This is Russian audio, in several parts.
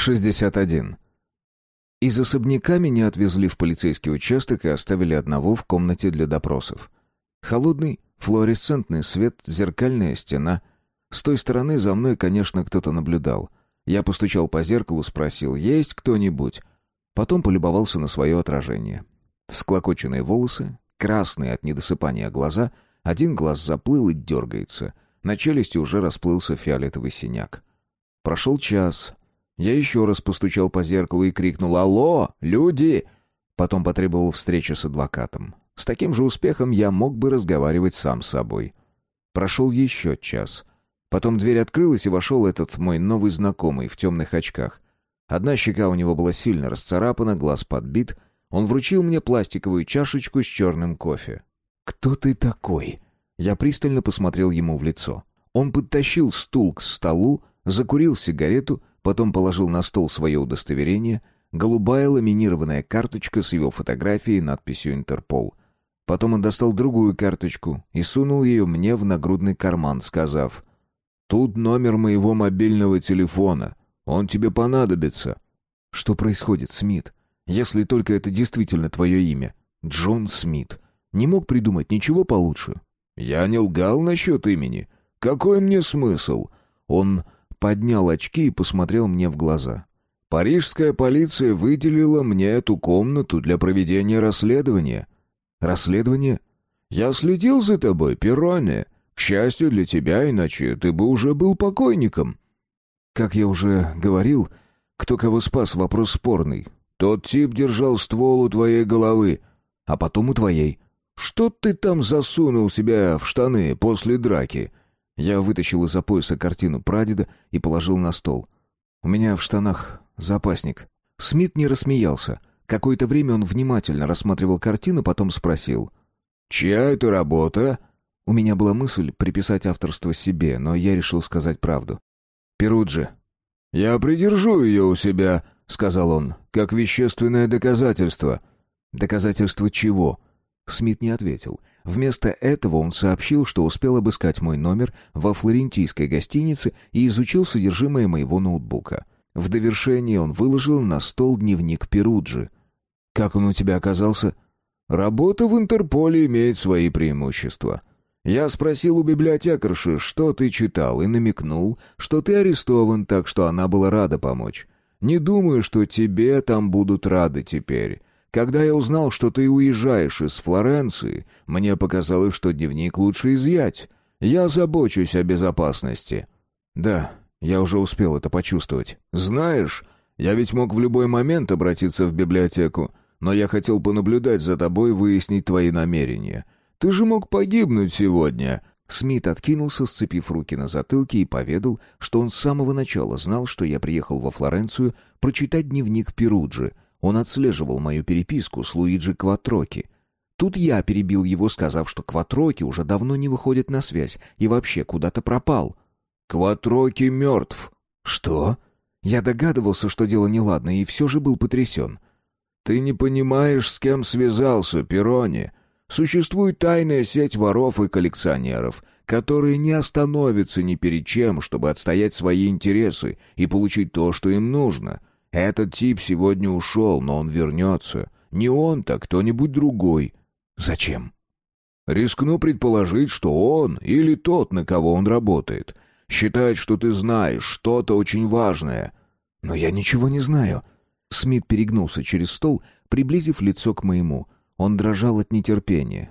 61. Из особняка меня отвезли в полицейский участок и оставили одного в комнате для допросов. Холодный, флуоресцентный свет, зеркальная стена. С той стороны за мной, конечно, кто-то наблюдал. Я постучал по зеркалу, спросил, есть кто-нибудь? Потом полюбовался на свое отражение. Всклокоченные волосы, красные от недосыпания глаза, один глаз заплыл и дергается. На челюсти уже расплылся фиолетовый синяк. Прошел час, я еще раз постучал по зеркалу и крикнул «Алло, люди!» Потом потребовал встречи с адвокатом. С таким же успехом я мог бы разговаривать сам с собой. Прошел еще час. Потом дверь открылась, и вошел этот мой новый знакомый в темных очках. Одна щека у него была сильно расцарапана, глаз подбит. Он вручил мне пластиковую чашечку с черным кофе. «Кто ты такой?» Я пристально посмотрел ему в лицо. Он подтащил стул к столу, закурил сигарету потом положил на стол свое удостоверение, голубая ламинированная карточка с его фотографией и надписью «Интерпол». Потом он достал другую карточку и сунул ее мне в нагрудный карман, сказав «Тут номер моего мобильного телефона. Он тебе понадобится». «Что происходит, Смит? Если только это действительно твое имя. Джон Смит. Не мог придумать ничего получше?» «Я не лгал насчет имени. Какой мне смысл?» Он поднял очки и посмотрел мне в глаза. «Парижская полиция выделила мне эту комнату для проведения расследования». «Расследование?» «Я следил за тобой, Перроне. К счастью для тебя, иначе ты бы уже был покойником». «Как я уже говорил, кто кого спас, вопрос спорный. Тот тип держал ствол у твоей головы, а потом у твоей». «Что ты там засунул себя в штаны после драки? Я вытащил из-за пояса картину прадеда и положил на стол. У меня в штанах запасник. Смит не рассмеялся. Какое-то время он внимательно рассматривал картину, потом спросил. «Чья это работа?» У меня была мысль приписать авторство себе, но я решил сказать правду. «Перуджи». «Я придержу ее у себя», — сказал он, — «как вещественное доказательство». «Доказательство чего?» Смит не ответил. Вместо этого он сообщил, что успел обыскать мой номер во флорентийской гостинице и изучил содержимое моего ноутбука. В довершение он выложил на стол дневник Перуджи. «Как он у тебя оказался?» «Работа в Интерполе имеет свои преимущества». Я спросил у библиотекарши, что ты читал, и намекнул, что ты арестован, так что она была рада помочь. Не думаю, что тебе там будут рады теперь. Когда я узнал, что ты уезжаешь из Флоренции, мне показалось, что дневник лучше изъять. Я забочусь о безопасности». «Да, я уже успел это почувствовать». «Знаешь, я ведь мог в любой момент обратиться в библиотеку, но я хотел понаблюдать за тобой выяснить твои намерения. Ты же мог погибнуть сегодня». Смит откинулся, сцепив руки на затылке, и поведал, что он с самого начала знал, что я приехал во Флоренцию прочитать дневник Перуджи — он отслеживал мою переписку с Луиджи Кватроки. Тут я перебил его, сказав, что Кватроки уже давно не выходит на связь и вообще куда-то пропал. «Кватроки мертв». «Что?» Я догадывался, что дело неладно, и все же был потрясен. «Ты не понимаешь, с кем связался, Перони. Существует тайная сеть воров и коллекционеров, которые не остановятся ни перед чем, чтобы отстоять свои интересы и получить то, что им нужно. Этот тип сегодня ушел, но он вернется. Не он, так кто-нибудь другой. Зачем? Рискну предположить, что он или тот, на кого он работает. Считает, что ты знаешь что-то очень важное. Но я ничего не знаю. Смит перегнулся через стол, приблизив лицо к моему. Он дрожал от нетерпения.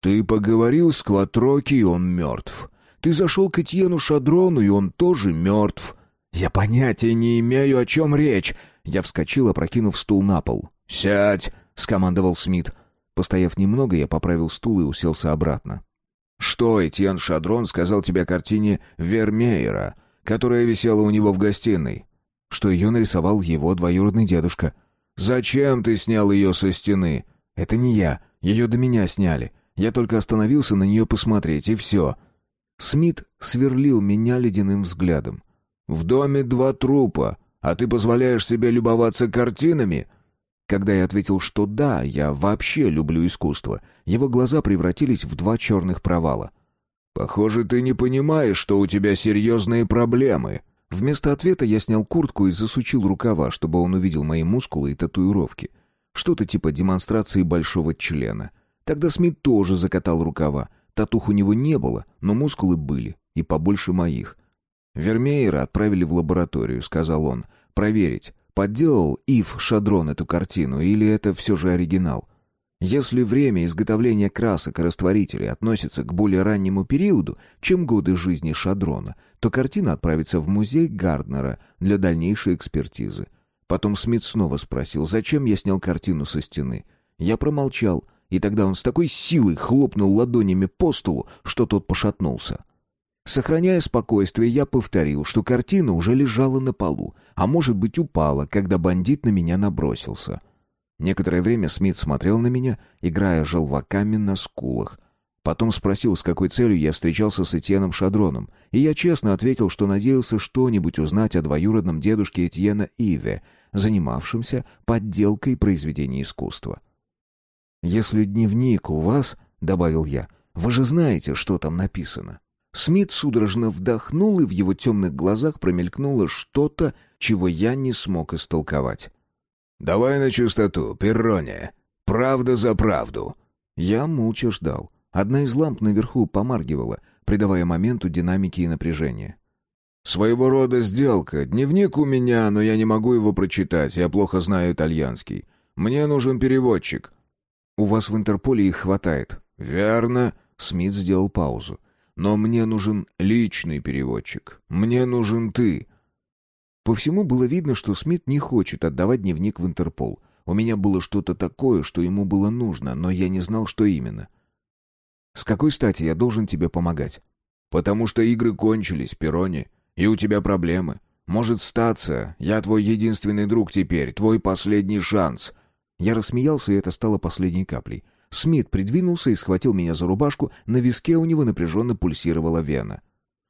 «Ты поговорил с Кватроки, и он мертв. Ты зашел к Этьену Шадрону, и он тоже мертв. «Я понятия не имею, о чем речь!» Я вскочил, опрокинув стул на пол. «Сядь!» — скомандовал Смит. Постояв немного, я поправил стул и уселся обратно. «Что Этьен Шадрон сказал тебе о картине Вермеера, которая висела у него в гостиной?» «Что ее нарисовал его двоюродный дедушка». «Зачем ты снял ее со стены?» «Это не я. Ее до меня сняли. Я только остановился на нее посмотреть, и все». Смит сверлил меня ледяным взглядом. В доме два трупа, а ты позволяешь себе любоваться картинами?» Когда я ответил, что да, я вообще люблю искусство, его глаза превратились в два черных провала. «Похоже, ты не понимаешь, что у тебя серьезные проблемы». Вместо ответа я снял куртку и засучил рукава, чтобы он увидел мои мускулы и татуировки. Что-то типа демонстрации большого члена. Тогда Смит тоже закатал рукава. Татух у него не было, но мускулы были, и побольше моих. «Вермеера отправили в лабораторию», — сказал он, — «проверить, подделал Ив Шадрон эту картину или это все же оригинал. Если время изготовления красок и растворителей относится к более раннему периоду, чем годы жизни Шадрона, то картина отправится в музей Гарднера для дальнейшей экспертизы. Потом Смит снова спросил, зачем я снял картину со стены. Я промолчал, и тогда он с такой силой хлопнул ладонями по столу, что тот пошатнулся. Сохраняя спокойствие, я повторил, что картина уже лежала на полу, а может быть упала, когда бандит на меня набросился. Некоторое время Смит смотрел на меня, играя желваками на скулах. Потом спросил, с какой целью я встречался с Этьеном Шадроном, и я честно ответил, что надеялся что-нибудь узнать о двоюродном дедушке Этьена Иве, занимавшемся подделкой произведений искусства. «Если дневник у вас, — добавил я, — вы же знаете, что там написано». Смит судорожно вдохнул, и в его темных глазах промелькнуло что-то, чего я не смог истолковать. «Давай на чистоту, Перроне. Правда за правду». Я молча ждал. Одна из ламп наверху помаргивала, придавая моменту динамики и напряжения. «Своего рода сделка. Дневник у меня, но я не могу его прочитать, я плохо знаю итальянский. Мне нужен переводчик». «У вас в Интерполе их хватает». «Верно». Смит сделал паузу. Но мне нужен личный переводчик. Мне нужен ты. По всему было видно, что Смит не хочет отдавать дневник в Интерпол. У меня было что-то такое, что ему было нужно, но я не знал, что именно. С какой стати я должен тебе помогать? Потому что игры кончились, Перони, и у тебя проблемы. Может статься, я твой единственный друг теперь, твой последний шанс. Я рассмеялся, и это стало последней каплей. Смит придвинулся и схватил меня за рубашку, на виске у него напряженно пульсировала вена.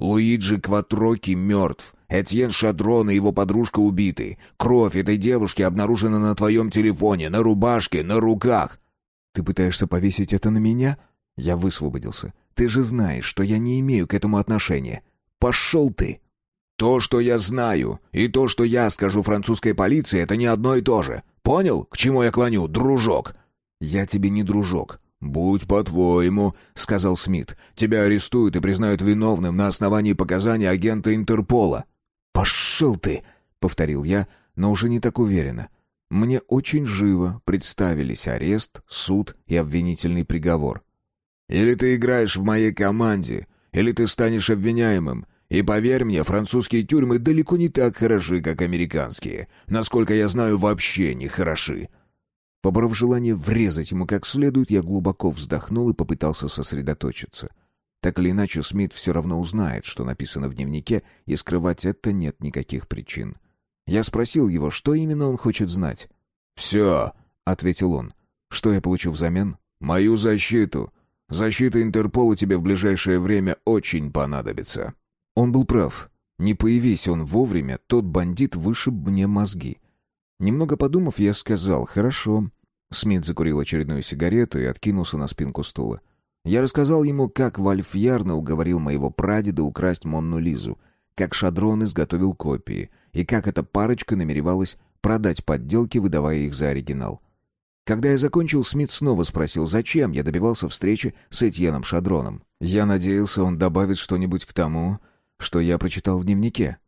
«Луиджи Кватроки мертв. Этьен Шадрон и его подружка убиты. Кровь этой девушки обнаружена на твоем телефоне, на рубашке, на руках». «Ты пытаешься повесить это на меня?» Я высвободился. «Ты же знаешь, что я не имею к этому отношения. Пошел ты!» «То, что я знаю, и то, что я скажу французской полиции, это не одно и то же. Понял, к чему я клоню, дружок?» «Я тебе не дружок». «Будь по-твоему», — сказал Смит. «Тебя арестуют и признают виновным на основании показаний агента Интерпола». «Пошел ты!» — повторил я, но уже не так уверенно. Мне очень живо представились арест, суд и обвинительный приговор. «Или ты играешь в моей команде, или ты станешь обвиняемым. И поверь мне, французские тюрьмы далеко не так хороши, как американские. Насколько я знаю, вообще не хороши. Поборов желание врезать ему как следует, я глубоко вздохнул и попытался сосредоточиться. Так или иначе, Смит все равно узнает, что написано в дневнике, и скрывать это нет никаких причин. Я спросил его, что именно он хочет знать. «Все», — ответил он. «Что я получу взамен?» «Мою защиту. Защита Интерпола тебе в ближайшее время очень понадобится». Он был прав. Не появись он вовремя, тот бандит вышиб мне мозги. Немного подумав, я сказал «Хорошо». Смит закурил очередную сигарету и откинулся на спинку стула. Я рассказал ему, как Вальф Ярно уговорил моего прадеда украсть Монну Лизу, как Шадрон изготовил копии, и как эта парочка намеревалась продать подделки, выдавая их за оригинал. Когда я закончил, Смит снова спросил, зачем я добивался встречи с Этьеном Шадроном. Я надеялся, он добавит что-нибудь к тому, что я прочитал в дневнике.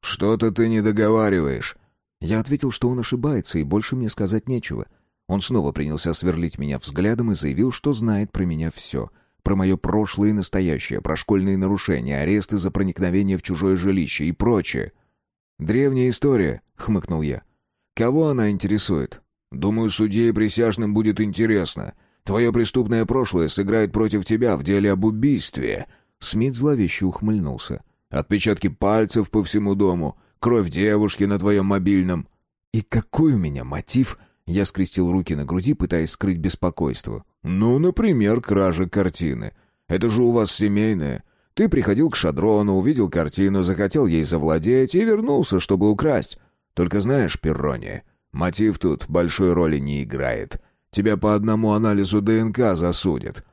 «Что-то ты не договариваешь», я ответил, что он ошибается, и больше мне сказать нечего. Он снова принялся сверлить меня взглядом и заявил, что знает про меня все. Про мое прошлое и настоящее, про школьные нарушения, аресты за проникновение в чужое жилище и прочее. «Древняя история», — хмыкнул я. «Кого она интересует?» «Думаю, судье и присяжным будет интересно. Твое преступное прошлое сыграет против тебя в деле об убийстве». Смит зловеще ухмыльнулся. «Отпечатки пальцев по всему дому, кровь девушки на твоем мобильном». «И какой у меня мотив?» Я скрестил руки на груди, пытаясь скрыть беспокойство. «Ну, например, кража картины. Это же у вас семейное. Ты приходил к Шадрону, увидел картину, захотел ей завладеть и вернулся, чтобы украсть. Только знаешь, Перрони, мотив тут большой роли не играет. Тебя по одному анализу ДНК засудят».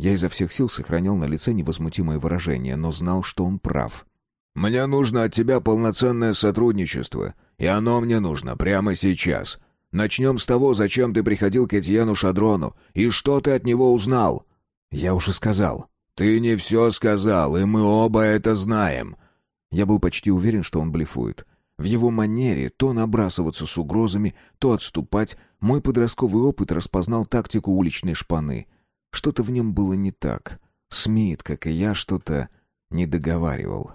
Я изо всех сил сохранял на лице невозмутимое выражение, но знал, что он прав. Мне нужно от тебя полноценное сотрудничество, и оно мне нужно прямо сейчас. Начнем с того, зачем ты приходил к Этьену Шадрону, и что ты от него узнал». «Я уже сказал». «Ты не все сказал, и мы оба это знаем». Я был почти уверен, что он блефует. В его манере то набрасываться с угрозами, то отступать, мой подростковый опыт распознал тактику уличной шпаны. Что-то в нем было не так. Смит, как и я, что-то не договаривал.